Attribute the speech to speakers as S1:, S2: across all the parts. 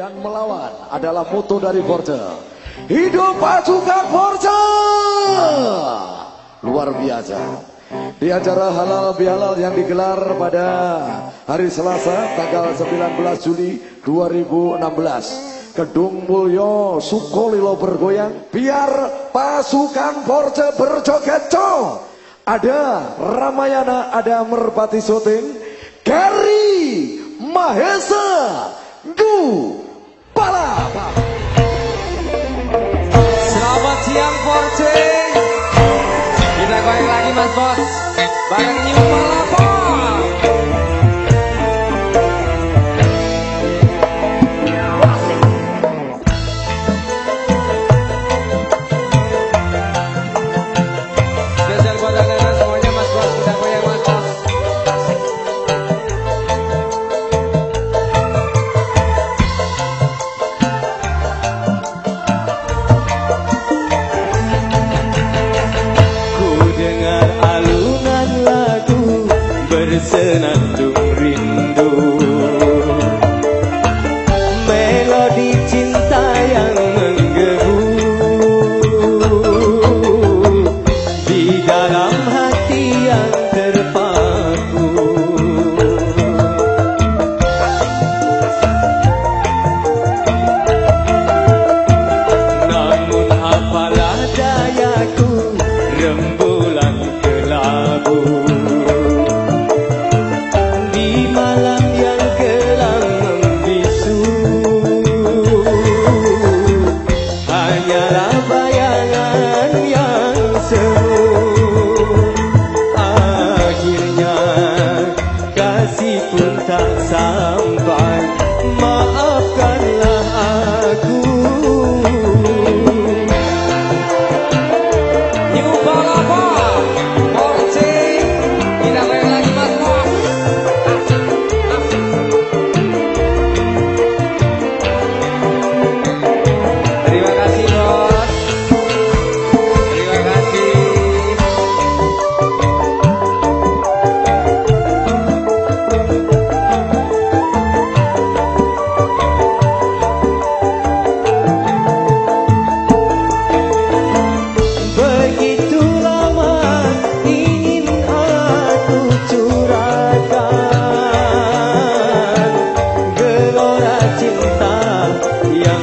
S1: dan melawan adalah moto dari Forge. Hidup pasukan Forge! Luar biasa. Di acara halal bihalal yang digelar pada hari Selasa tanggal 19 Juli 2016. Gedung Mulyo Sukolilo bergoyang biar pasukan Force berjoget co. Ada Ramayana, ada Merpati Soting, Gary Mahesa Du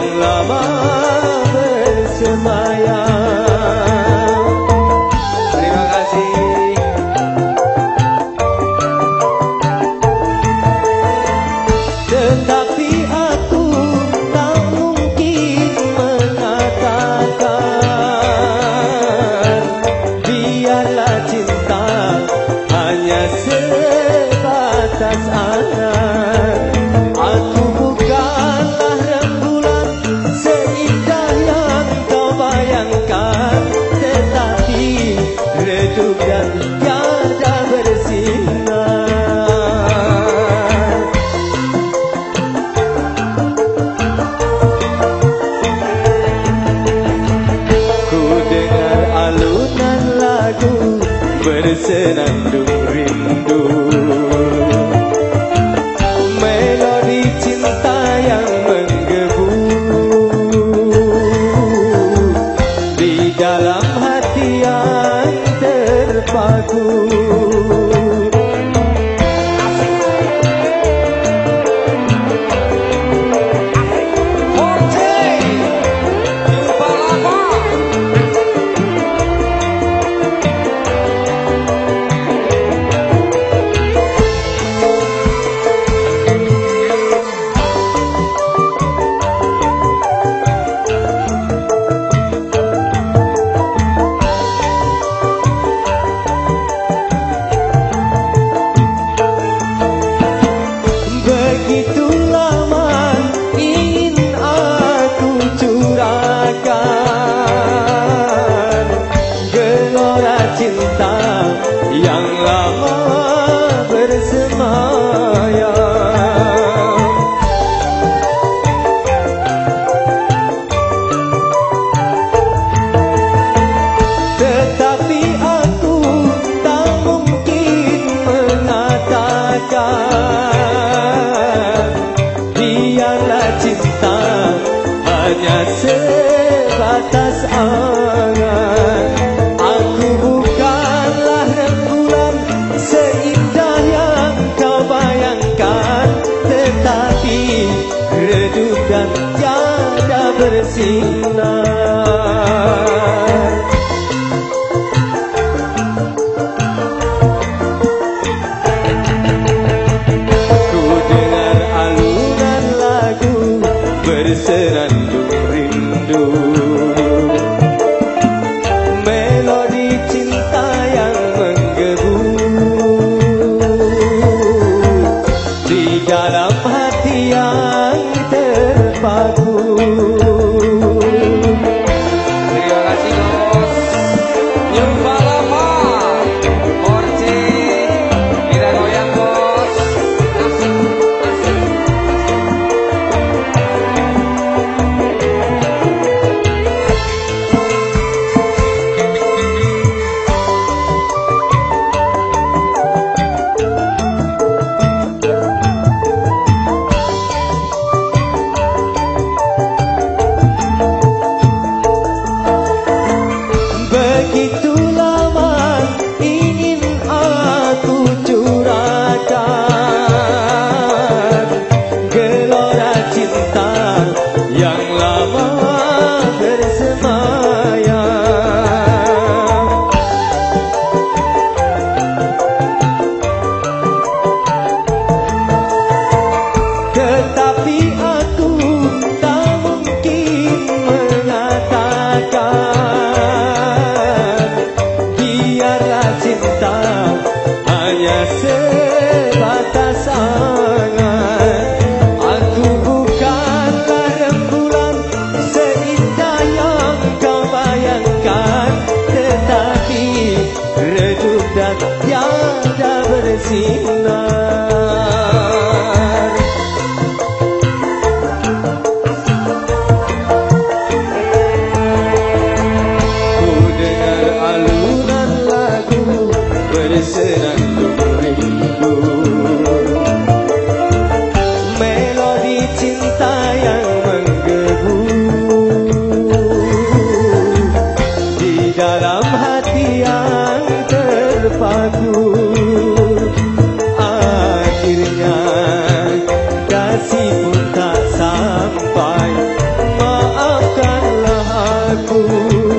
S2: love.
S3: Fernández. Sebatas angan. Aku bukanlah rembulan seindah yang kau bayangkan Tetapi redup dan tiada bersinar do. Oh.